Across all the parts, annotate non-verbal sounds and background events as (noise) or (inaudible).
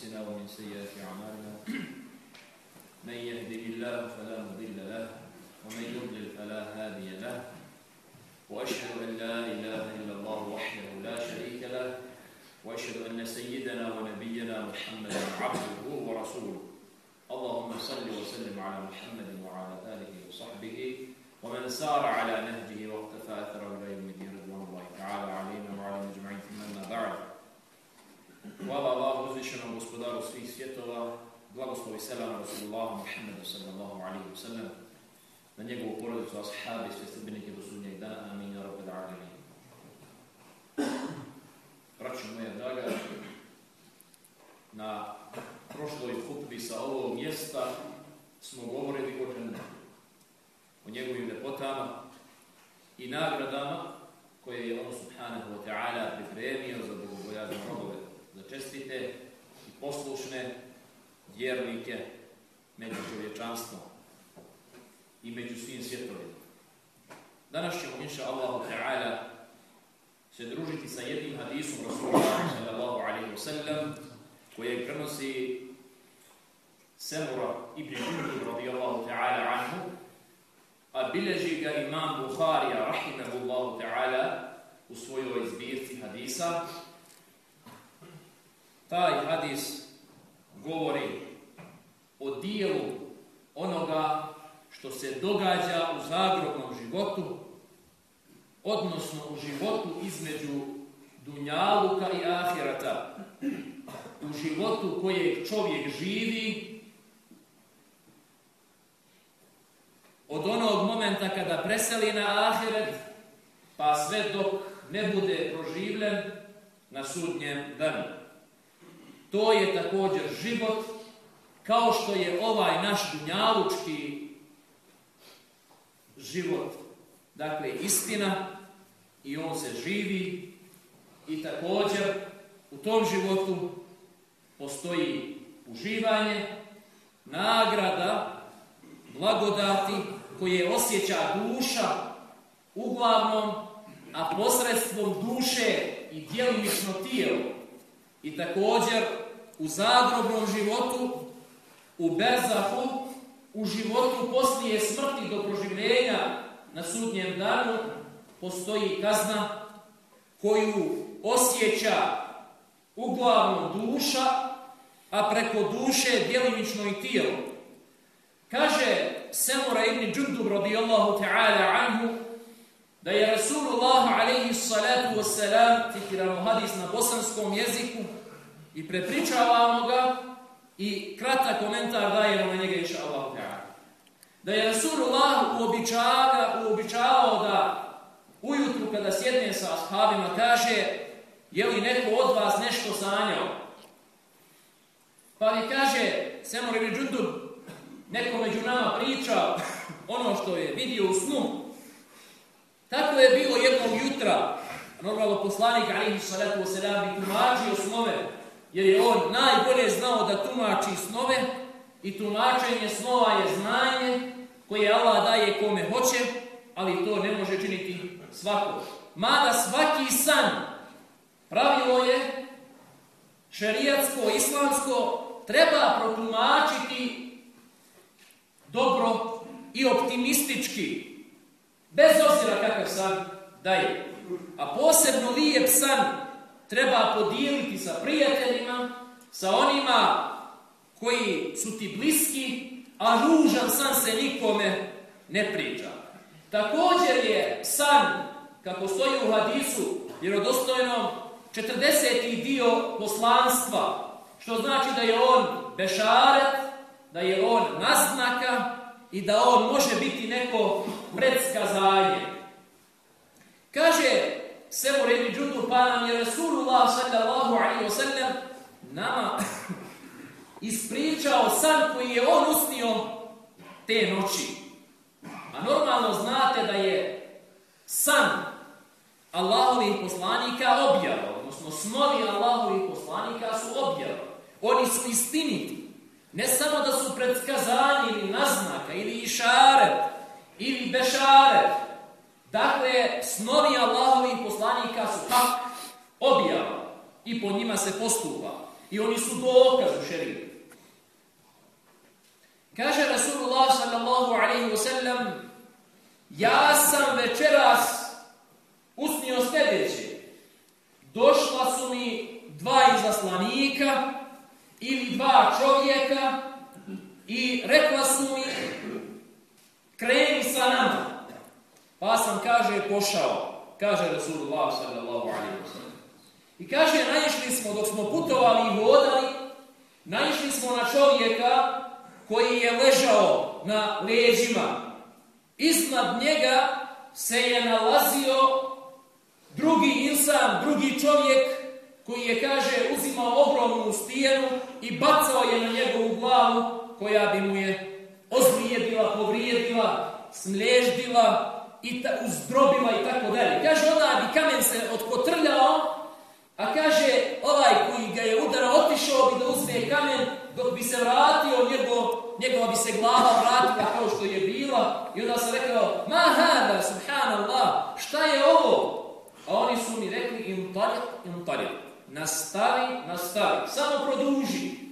أنفسنا ومن سيئات أعمالنا. (clears throat) من يهده الله فلا مضل له ومن يضلل فلا هادي له. وأشهد أن لا إله إلا الله وحده لا شريك له. وأشهد أن سيدنا ونبينا محمدا عبده ورسوله. اللهم صل وسلم على محمد وعلى آله وصحبه. ومن سار على نهجه واقتفى أثره إلى يوم الدين رضوان الله تعالى علينا وعلى أجمعين. ثم أما بعد. Allah uzvišenom gospodaru svih svjetova, blagoslovi selam Rasulullahu Muhammedu sallallahu alaihi wa sallam, na njegovu porodicu, ashabi, sve srbinike do sudnjeg dana, amin, ja rabbi da'alimi. Braću moja draga, na prošloj hutbi sa ovog mjesta smo govorili o džennetu, o njegovim lepotama i nagradama koje je ono subhanahu wa ta'ala pripremio za bogobojazne robove za čestite poslušne vjernike među čovječanstvom i među svim svjetovima. Danas ćemo, inša Allahu ta'ala, se družiti sa jednim hadisom Rasulullah sallallahu alaihi wa sallam koje prenosi Semura ibn Jundub radijallahu ta'ala anhu a bileži ga imam Bukharija rahimahullahu ta'ala u svojoj zbirci hadisa taj hadis govori o dijelu onoga što se događa u zagrobnom životu, odnosno u životu između Dunjaluka i Ahirata, u životu kojeg čovjek živi, od onog momenta kada preseli na Ahiret, pa sve dok ne bude proživljen na sudnjem danu. To je također život, kao što je ovaj naš dunjalučki život. Dakle, istina i on se živi i također u tom životu postoji uživanje, nagrada, blagodati koje osjeća duša uglavnom, a posredstvom duše i djelimično tijelo. I također u zagrobnom životu, u berzahu, u životu poslije smrti do proživljenja na sudnjem danu, postoji kazna koju osjeća uglavnom duša, a preko duše djelimično i tijelo. Kaže Semura ibn Đundub radijallahu ta'ala anhu da je Rasulullah alaihi salatu wasalam, citiramo hadis na bosanskom jeziku, i prepričavamo ga i kratak komentar dajemo na njega inša Allah. Da je Rasulullah uobičava, uobičavao da ujutru kada sjedne sa ashabima kaže je li neko od vas nešto sanjao? Pa mi kaže Semor ibn Đundub neko među nama priča ono što je vidio u snu. Tako je bilo jednog jutra normalno poslanik alihi salatu wasalam bi tumačio snove jer je on najbolje znao da tumači snove i tumačenje snova je znanje koje Allah daje kome hoće, ali to ne može činiti svako. Mada svaki san pravilo je šerijatsko, islamsko, treba protumačiti dobro i optimistički, bez obzira kakav san daje. A posebno lijep san treba podijeliti sa prijateljima, sa onima koji su ti bliski, a ružan san se nikome ne priča. Također je san, kako stoji u hadisu, vjerodostojnom, 40. dio poslanstva, što znači da je on bešaret, da je on naznaka i da on može biti neko predskazanje. Kaže Semu rebi džutu, pa nam je Rasulullah sallallahu alaihi wa sallam nama ispričao san koji je on usnio te noći. A normalno znate da je san Allahovih poslanika objava, odnosno snovi Allahovih poslanika su objava. Oni su istiniti. Ne samo da su predskazanje ili naznaka, ili išaret, ili bešaret, Dakle, snovi Allahovih poslanika su tak objava i po njima se postupa. I oni su dokaz u šeriju. Kaže Rasulullah sallallahu alaihi wa sallam Ja sam večeras usnio sljedeće. Došla su mi dva izaslanika ili dva čovjeka i rekla su mi kreni sa nama. Pa sam, kaže, pošao. Kaže Rasulullah sallallahu alaihi wa sallam. I kaže, naišli smo, dok smo putovali i vodali, naišli smo na čovjeka koji je ležao na leđima. Iznad njega se je nalazio drugi insan, drugi čovjek koji je, kaže, uzimao ogromnu stijenu i bacao je na njegovu glavu koja bi mu je ozlijedila, povrijedila, smlježdila i ta, uzdrobila i tako dalje. Kaže, onda bi kamen se otkotrljao, a kaže, ovaj koji ga je udara otišao bi da uzme kamen, dok bi se vratio, njegov, njegova bi se glava vratila kao što je bila. I onda sam rekao, ma hada, subhanallah, šta je ovo? A oni su mi rekli, im taljak, im taljak. Nastavi, nastavi, samo produži.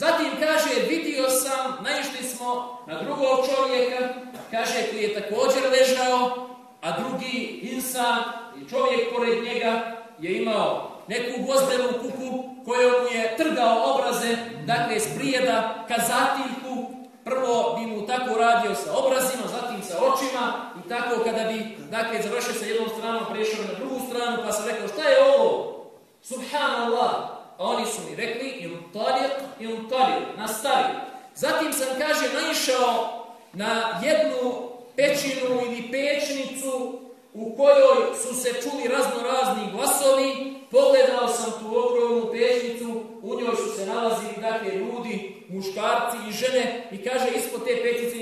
Zatim kaže, vidio sam, naišli smo na drugog čovjeka, kaže, koji je također ležao, a drugi insan i čovjek pored njega je imao neku gozdenu kuku kojom je trgao obraze, dakle, sprijeda ka zatiljku, prvo bi mu tako radio sa obrazima, zatim sa očima i tako kada bi, dakle, završio sa jednom stranom, prešao na drugu stranu, pa se rekao, šta je ovo? Subhanallah. A oni su mi rekli, im talijek, im talijek, nastavi. Zatim sam, kaže, naišao na jednu pećinu ili pečnicu u kojoj su se čuli razno razni glasovi, pogledao sam tu ogromnu pećnicu, u njoj su se nalazili dakle ljudi, muškarci i žene i kaže ispod te pećnice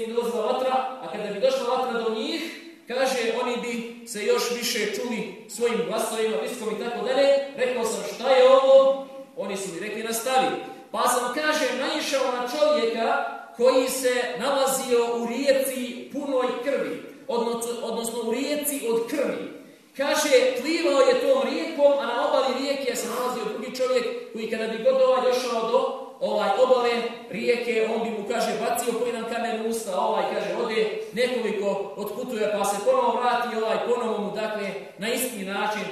rijeke, on bi mu, kaže, bacio po jedan kamen usta, ovaj, kaže, ode nekoliko otputuje, pa se ponovo vrati, ovaj, ponovo mu, dakle, na isti način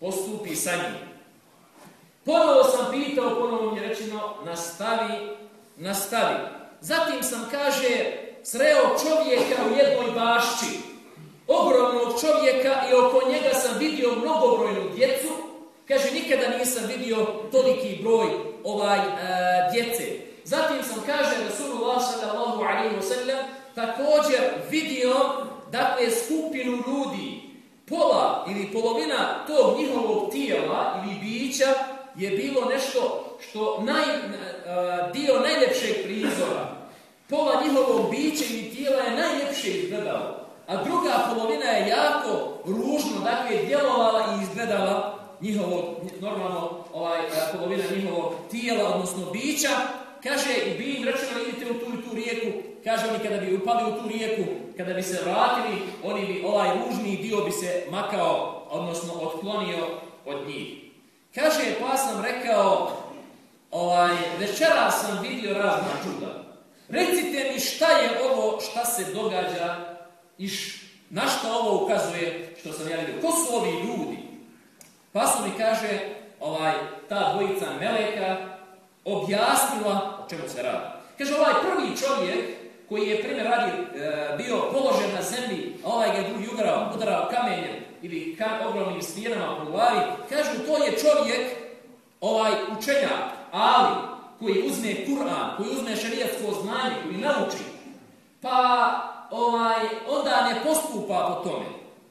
postupi sa njim. Ponovo sam pitao, ponovo mi je rečeno, nastavi, nastavi. Zatim sam, kaže, sreo čovjeka u jednoj bašči, ogromnog čovjeka i oko njega sam vidio mnogobrojnu djecu, kaže nikada nisam vidio toliki broj ovaj e, djece. Zatim sam kaže Rasulullah sallallahu alaihi wa sallam također vidio dakle skupinu ljudi, pola ili polovina tog njihovog tijela ili bića je bilo nešto što naj, dio najljepšeg prizora. Pola njihovog bića i tijela je najljepše izgledalo, a druga polovina je jako ružno, dakle, djelovala i izgledala njihovog, normalno, ovaj, polovina njihovog tijela, odnosno bića, kaže, i bi im rečeno, idite u tu i tu rijeku, kaže, oni kada bi upali u tu rijeku, kada bi se vratili, oni bi, ovaj ružni dio bi se makao, odnosno otklonio od njih. Kaže, pa sam rekao, ovaj, večera sam vidio razna čuda. Recite mi šta je ovo šta se događa i na što ovo ukazuje što sam ja vidio. Ko su ovi ljudi? Pa su mi kaže ovaj, ta dvojica Meleka objasnila o čemu se radi. Kaže ovaj prvi čovjek koji je primjer radi e, bio položen na zemlji, a ovaj ga drugi udarao, udarao kamenjem ili kam, ogromnim svijenama po glavi, kažu to je čovjek ovaj učenjak, ali koji uzme Kur'an, koji uzme šarijatsko znanje, koji nauči, pa ovaj, onda ne postupa po tome.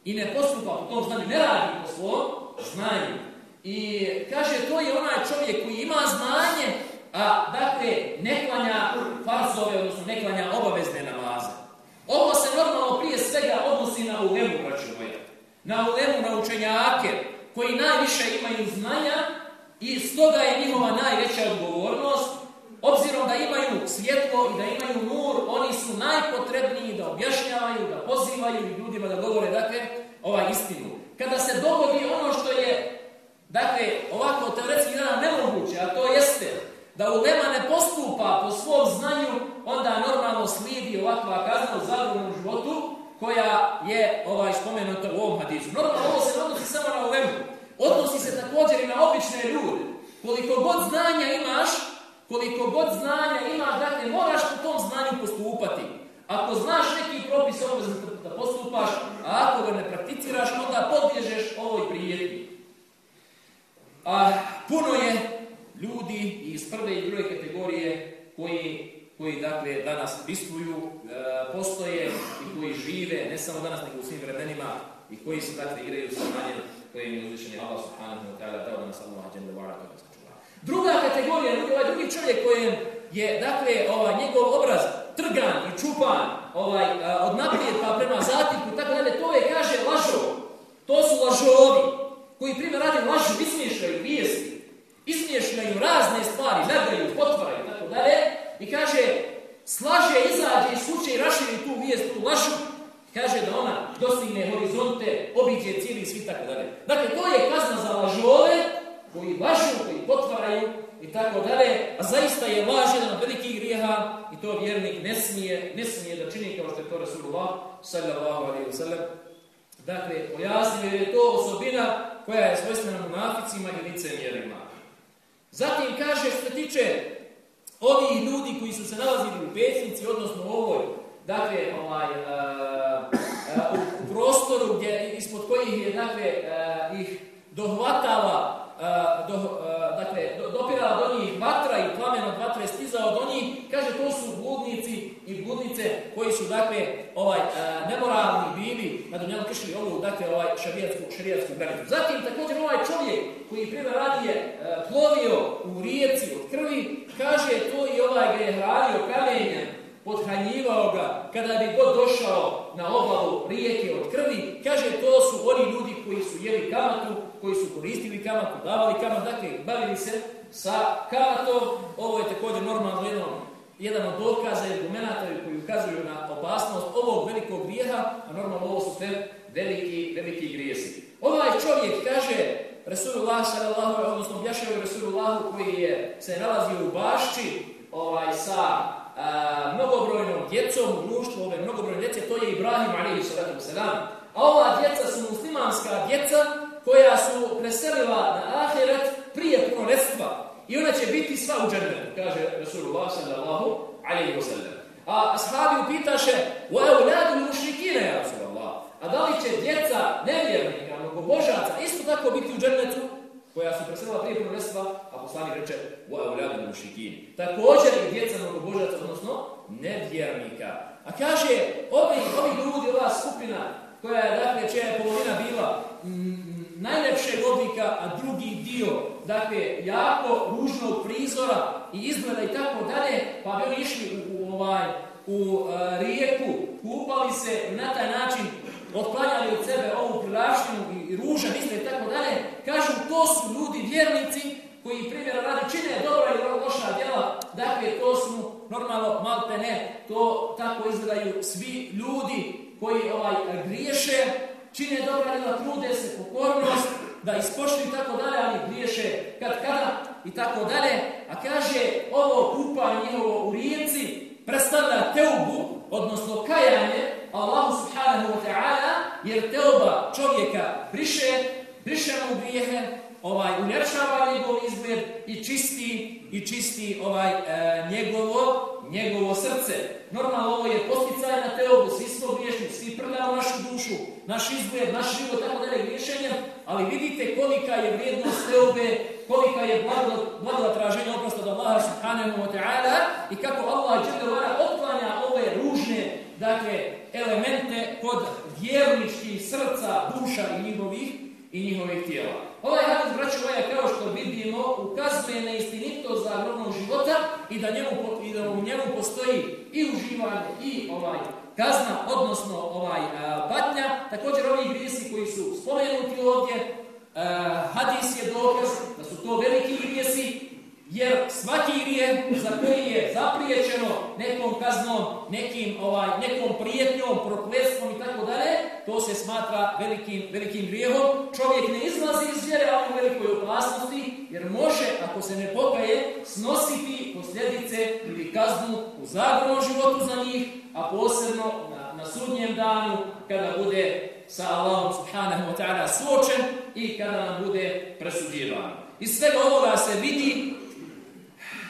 I ne postupa po tom znanju, ne radi po svom znanju. I kaže, to je onaj čovjek koji ima znanje, a dakle, ne klanja farzove, odnosno ne klanja obavezne namaze. Ovo se normalno prije svega odnosi na ulemu, braću moja. Na ulemu, na učenjake, koji najviše imaju znanja, I stoga je njihova najveća odgovornost, obzirom da imaju svjetlo i da imaju nur, oni su najpotrebniji da objašnjavaju, da pozivaju ljudima da govore, dakle, ovaj istinu. Kada se dogodi ono što je, dakle, ovako teoretski dana nemoguće, a to jeste da ulema ne postupa po svom znanju, onda normalno slijedi ovakva kazna u zavrnom životu, koja je ovaj spomenuta u ovom hadisu. Normalno ovo se odnosi samo na ulemu. Odnosi se također i na obične ljude. Koliko god znanja imaš, koliko god znanja imaš, dakle, moraš po tom znanju postupati. Ako znaš neki propis obvezno da postupaš, a ako ga ne prakticiraš, onda podbježeš ovoj prijetnji. A puno je ljudi iz prve i druge kategorije koji, koji dakle, danas bistvuju, e, postoje i koji žive, ne samo danas, nego u svim vremenima, i koji se dakle igraju sa znanjem koje im je uzvišen Allah subhanahu wa ta'ala dao da nas Allah dželle vara toga sačuva. Druga kategorija, ovaj drugi čovjek kojem je dakle ovaj njegov obraz trgan i čupan ovaj e, od naprijed pa prema zatimku tako dalje to je kaže lažo. To su lažovi koji primjer radi lažu, izmišljaju vijesti, izmišljaju razne stvari, nadaju, potvaraju tako dalje i kaže slaže, izađe iz kuće i raširi tu vijest, tu lažu Kaže da ona dostigne horizonte, obiđe cijeli svi tako dalje. Dakle, to je kazna za lažove koji lažu, koji potvaraju i tako dalje. A zaista je laž jedan od velikih grijeha i to vjernik ne smije, ne smije da čini kao što je to Rasulullah sallallahu alaihi wa sallam. Dakle, pojasnio je to osobina koja je svojstvena munaficima i licemjerima. Zatim kaže što se tiče ovih ljudi koji su se nalazili u pesnici, odnosno u ovoj dakle, ovaj, uh, uh, u, prostoru gdje, ispod kojih je, dakle, uh, ih dohvatala, uh, do, uh, dakle, do, dopirala do njih vatra i plamen od vatre stizao do njih, kaže, to su i bludnice koji su, dakle, ovaj, e, nemoralni bili, na dunjalu kršili ovu, dakle, ovaj, šerijatsku šerijatsku granicu. Zatim, također, ovaj čovjek koji prije radije uh, plovio u rijeci od krvi, kaže, to i ovaj gdje je hranio kamenjem, podhranjivao ga kada bi god došao na obalu rijeke od krvi, kaže to su oni ljudi koji su jeli kamatu, koji su koristili kamatu, davali kamatu, dakle bavili se sa kamatom, ovo je također normalno jedno, jedan od dokaza i argumenta koji ukazuju na opasnost ovog velikog grijeha, a normalno ovo su sve veliki, veliki grijesi. Ovaj čovjek kaže, Resulullah sallallahu odnosno objašnjava Resulullahu koji je se nalazio u bašči ovaj sa mnogobrojnom djecom u društvu ove mnogobrojne djece, to je Ibrahim a.s. A ova djeca su muslimanska djeca koja su preselila na ahiret prije punorestva. I ona će biti sva u džennetu, kaže Rasulullah sallallahu alaihi wa sallam. A ashabi upitaše, wa euladu mušrikine, ja Rasulullah. A da li će djeca nevjernika, mnogobožaca, isto tako biti u džennetu? koja su preselila prije prvenstva, a poslanik reče wa auladu mušikini. Također i djeca mnogobožaca, odnosno nevjernika. A kaže, ovi, ovi ljudi, ova skupina, koja je, dakle, čija je polovina bila najlepšeg oblika, a drugi dio, dakle, jako ružnog prizora i izgleda i tako dalje, pa bi oni išli u, u, ovaj, u uh, rijeku, kupali se na taj način otklanjali od sebe ovu prilaštinu i ružan isto i tako dalje, kažu to su ljudi vjernici koji primjera radi čine dobro i loša djela, dakle to su normalno malte ne, to tako izgledaju svi ljudi koji ovaj griješe, čine dobra djela, trude se pokornost, da ispošli tako dalje, ali griješe kad kada i tako dalje, a kaže ovo kupanje njihovo u rijeci predstavlja teubu, odnosno kajanje, Allahu subhanahu wa ta'ala, jer teuba čovjeka briše, briše mu grijehe, ovaj uljepšava njegov izgled i čisti i čisti ovaj e, njegovo njegovo srce. Normalno ovo je posticaj na teobu, svi smo griješni, svi prljamo našu dušu, naš izgled, naš život, tako dalje griješenjem, ali vidite kolika je vrijednost teobe, kolika je blagoda traženja oprosta od Allaha subhanahu wa ta'ala i kako Allah otklanja ove ružne dakle, elemente kod vjerničkih srca, duša i njihovih i njihovih tijela. Ovaj hadis, braću moja, kao što vidimo, ukazuje na istinitost za života i da, njemu, i da u njemu postoji i uživanje i ovaj kazna, odnosno ovaj a, patnja. Također ovi grijesi koji su spomenuti ovdje, a, hadis je dokaz da su to veliki grijesi Jer svaki grije za koji je zapriječeno nekom kaznom, nekim, ovaj, nekom prijetnjom, prokletstvom i tako dalje, to se smatra velikim, velikim grijehom. Izlazi iz vjere, ali u velikoj opasnosti, jer može, ako se ne pokaje, snositi posljedice ili kaznu u zagodnom životu za njih, a posebno na, na sudnjem danu, kada bude sa Allahom subhanahu wa ta'ala suočen i kada nam bude presuđivan. Iz svega ovoga se vidi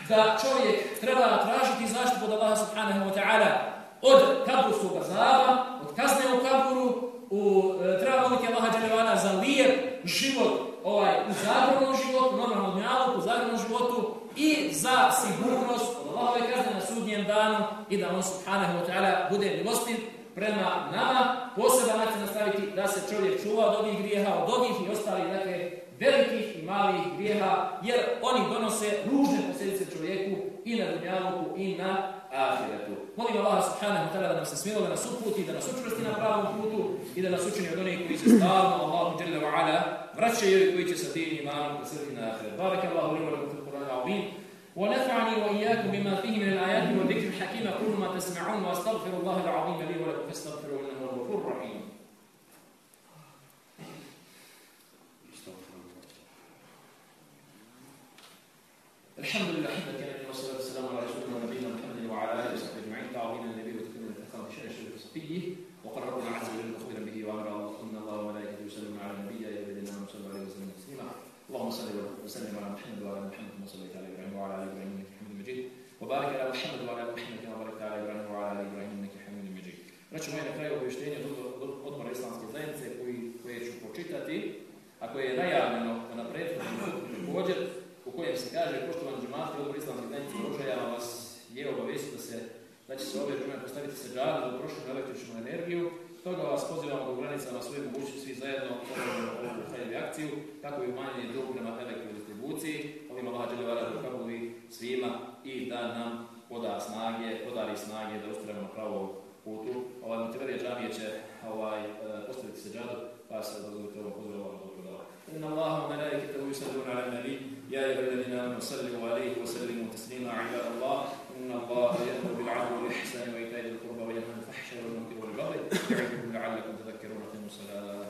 da čovjek treba tražiti zaštitu od Allaha subhanahu wa ta'ala od kaburskog azaba, od kazne u kaburu, u, e, treba moliti Allaha za lijep život ovaj, u zagrobnom životu, normalno dnjavu, u zagrobnom životu i za sigurnost od Allahove kazne na sudnjem danu i da on subhanahu wa ta'ala bude milostiv prema nama. Poseban način nastaviti da se čovjek čuva od ovih grijeha, od ovih i ostalih, dakle, velikih i malih grijeha, jer oni donose ružne posljedice čovjeku i na i na ahiretu. Molim Allah subhanahu wa ta'ala da nam se smilo da nas uputi, da nas učvrsti na pravom putu i da nas učini od onih koji se stalno Allahu jalla wa ala vraćaju i koji će sa tim imanom presrti na ahiret. Barak Allahu li wa Qur'an al-azim. ونفعني وإياكم بما فيه من الآيات والذكر الحكيم أقول ما تسمعون وأستغفر الله العظيم لي ولكم فاستغفروه إنه هو الغفور الرحيم الحمد لله حمدا conseguir vas pozivamo pozivam u granicama svoje mogućnosti svi zajedno ovu akciju, tako i umanjenje dug prema elektrodistribuciji. Ovim Allah Đelevara da kako svima i da nam poda snage, podari snage da ustavimo na pravom putu. Ovaj motiverija džamije će ovaj, eh, ostaviti se džadu, pa se dozvolite ovom pozivom vam dobro dala. إن الله وملائكته يصلون على النبي يا أيها الذين آمنوا صلوا عليه وسلموا تسليما على الله إن الله يأمر بالعدل والإحسان وإيتاء ذي القربى وينهى عن الفحشاء والمنكر الله يعظكم لعلكم تذكرون أقيموا الصلاة؟